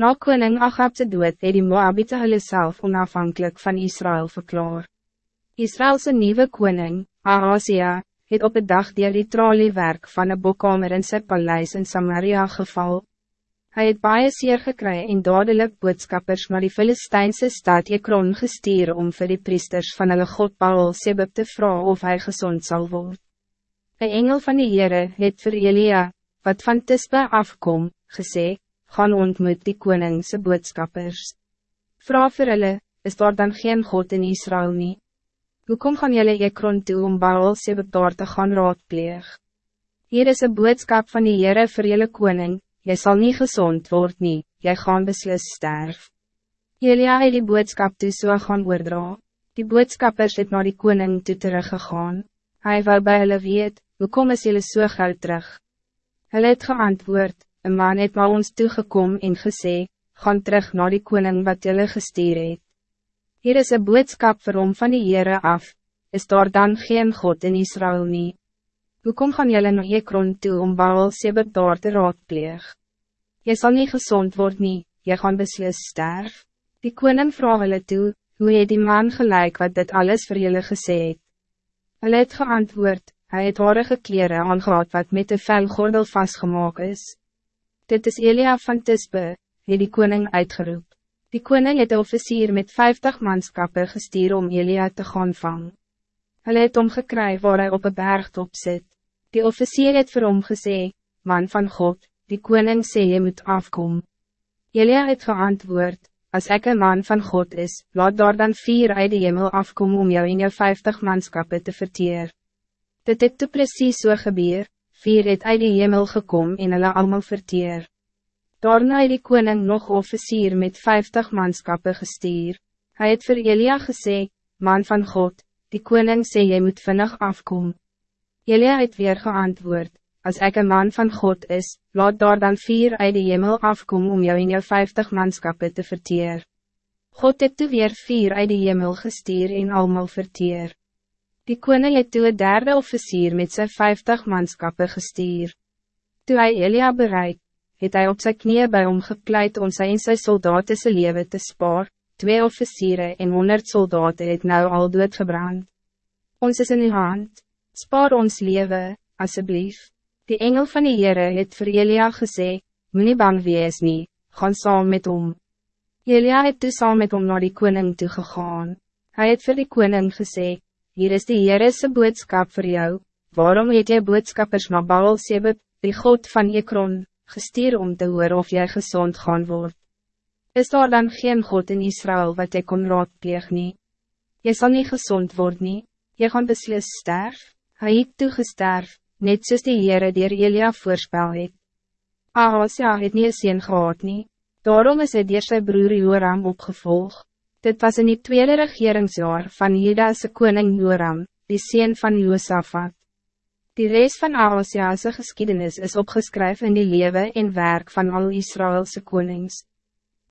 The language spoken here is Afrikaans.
Na koning Agabse dood het die Moabite hulle self onafhankelijk van Israël verklaar. Israëlse nieuwe koning, Ahasia, het op de dag die die traliewerk van een bokkamer in sy paleis in Samaria geval. Hij het baie seer gekry en dadelijk boodskappers naar die Filistijnse stad Ekron gestuur om vir die priesters van hulle God Baal Sebeb te vragen of hij gezond zal worden. Een engel van die Heere het vir Elia, wat van Tisbe afkom, gesê, gaan ontmoet die koningse boodskappers. Vraag vir hulle, is daar dan geen God in Israël nie? Hoekom gaan jullie Ekron toe om Baal Sebeb daar te gaan raadpleeg? Hier is een boodskap van die Heere vir jullie koning, jy zal niet gezond worden, nie, jy gaan beslis sterf. Elia het die boodskap toe so gaan oordra. Die boodskappers het naar die koning toe teruggegaan. Hij wou bij hulle weet, hoekom is jullie so gauw terug? Hulle het geantwoord, een man het na ons toegekom en gesê, gaan terug naar die koning wat jullie gestuur het. Hier is een boodskap vir hom van die Heere af, is daar dan geen God in Israël nie? Hoekom gaan jullie naar Ekron toe om Baal Sebert daar te raadpleeg? Jy sal nie gezond worden, nie, jy gaan beslis sterf. Die koning vraag hulle toe, hoe het die man gelijk wat dit alles voor jullie gesê het? Hulle het geantwoord, hy het haarige kleren aangehad wat met de velgordel vastgemaakt is. Dit is Elia van Tisbe, het die koning uitgeroep. Die koning het een officier met 50 manskappen gestuur om Elia te gaan vang. Hulle het omgekry waar hij op een bergtop zit. Die officier het vir hom gesê, man van God, die koning sê je moet afkom. Elia het geantwoord, als ik een man van God is, laat daar dan vier uit de hemel afkom om jou in jou 50 manskappen te verteer. Dit het te precies so gebeur, vier het uit die hemel gekom en hulle allemaal verteer. Daarna het die koning nog officier met vijftig manskappen gestuur. Hij het vir Elia gesê, man van God, die koning sê jy moet vinnig afkom. Elia het weer geantwoord, als ik een man van God is, laat daar dan vier uit die hemel afkom om jou in jou vijftig manskappen te verteer. God het toe weer vier uit die hemel gestuur en allemaal verteer. Die koning het toe een derde officier met zijn vijftig manskappen gestuur. Toe hij Elia bereik, het hij op zijn knieën bij hom gepleit om sy en sy soldaten sy leven te spaar, twee officieren en honderd soldaten het nou al doodgebrand. Ons is in uw hand, spaar ons leven, alsjeblieft. Die engel van die Heere het vir Elia gesê, moet nie bang wees nie, gaan saam met hom. Elia het toe saam met hom naar die koning toe gegaan. Hij het vir die koning gesê, hier is die Heerese boodskap voor jou, waarom het jy boodskappers na Baal Sebeb, die God van Ekron, gestuur om te hoor of jy gezond gaan word? Is daar dan geen God in Israël wat jy kon raadpleeg nie? Jy sal nie gezond word nie, jy gaan beslis sterf, hy het toegesterf, net soos die Heere dier Elia voorspel het. Ahasja het nie een gehad nie, daarom is hy dier sy broer Joram opgevolgd. Dit was in die tweede regeringsjaar van Judase koning Joram, die sien van Josafat. Die rest van Ahasia's geschiedenis is opgeschreven in die leven en werk van al Israëlse konings.